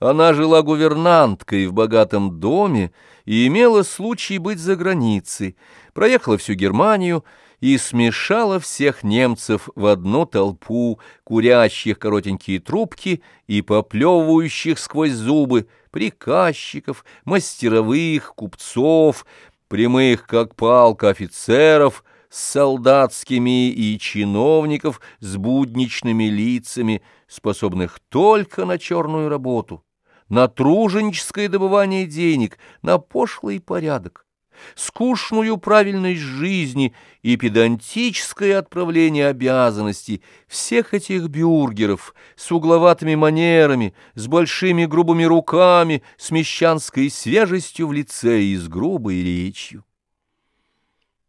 Она жила гувернанткой в богатом доме и имела случай быть за границей, проехала всю Германию и смешала всех немцев в одну толпу, курящих коротенькие трубки и поплевывающих сквозь зубы приказчиков, мастеровых, купцов, прямых, как палка, офицеров — солдатскими и чиновников с будничными лицами, способных только на черную работу на труженическое добывание денег, на пошлый порядок, скучную правильность жизни и педантическое отправление обязанностей всех этих бюргеров с угловатыми манерами, с большими грубыми руками, с мещанской свежестью в лице и с грубой речью.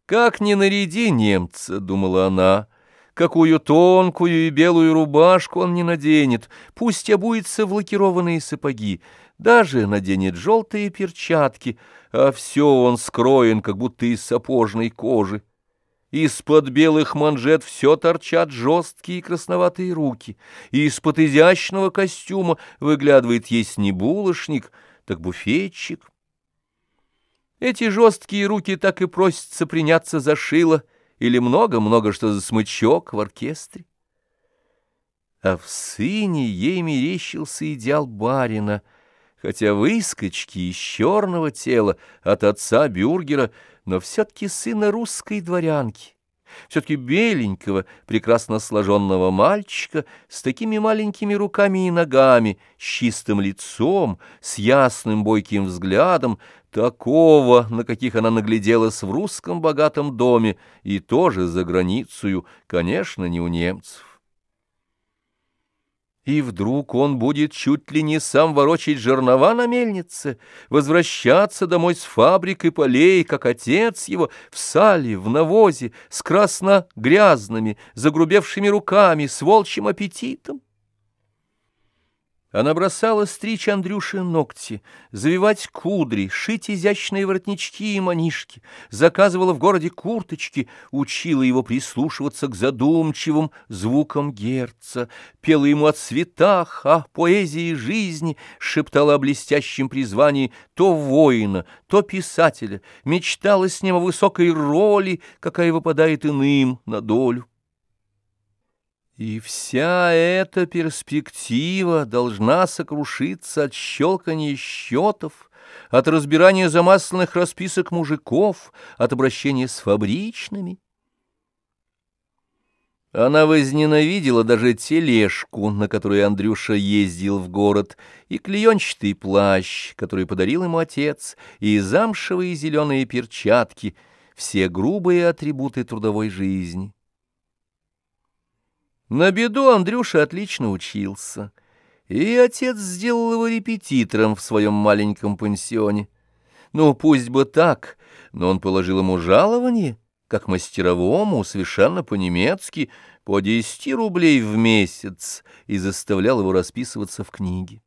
«Как ни наряди немца», — думала она, — Какую тонкую и белую рубашку он не наденет, пусть обуется в лакированные сапоги, даже наденет желтые перчатки, а все он скроен, как будто из сапожной кожи. Из-под белых манжет все торчат жесткие красноватые руки, и из-под изящного костюма выглядывает есть не булочник, так буфетчик. Эти жесткие руки так и просятся приняться за шило — или много-много что за смычок в оркестре. А в сыне ей мерещился идеал барина, хотя выскочки из черного тела от отца Бюргера, но все-таки сына русской дворянки все-таки беленького, прекрасно сложенного мальчика с такими маленькими руками и ногами, с чистым лицом, с ясным бойким взглядом, такого, на каких она нагляделась в русском богатом доме и тоже за границей, конечно, не у немцев. И вдруг он будет чуть ли не сам ворочать жернова на мельнице, возвращаться домой с фабрик и полей, как отец его, в сале, в навозе, с красно-грязными, загрубевшими руками, с волчьим аппетитом. Она бросала стричь Андрюши ногти, завивать кудри, шить изящные воротнички и манишки, заказывала в городе курточки, учила его прислушиваться к задумчивым звукам герца, пела ему о цветах, о поэзии жизни, шептала о блестящем призвании то воина, то писателя, мечтала с ним о высокой роли, какая выпадает иным на долю. И вся эта перспектива должна сокрушиться от щелкания счетов, от разбирания замасленных расписок мужиков, от обращения с фабричными. Она возненавидела даже тележку, на которой Андрюша ездил в город, и клеенчатый плащ, который подарил ему отец, и замшевые зеленые перчатки, все грубые атрибуты трудовой жизни. На беду Андрюша отлично учился, и отец сделал его репетитором в своем маленьком пансионе. Ну, пусть бы так, но он положил ему жалование, как мастеровому, совершенно по-немецки, по десяти рублей в месяц, и заставлял его расписываться в книге.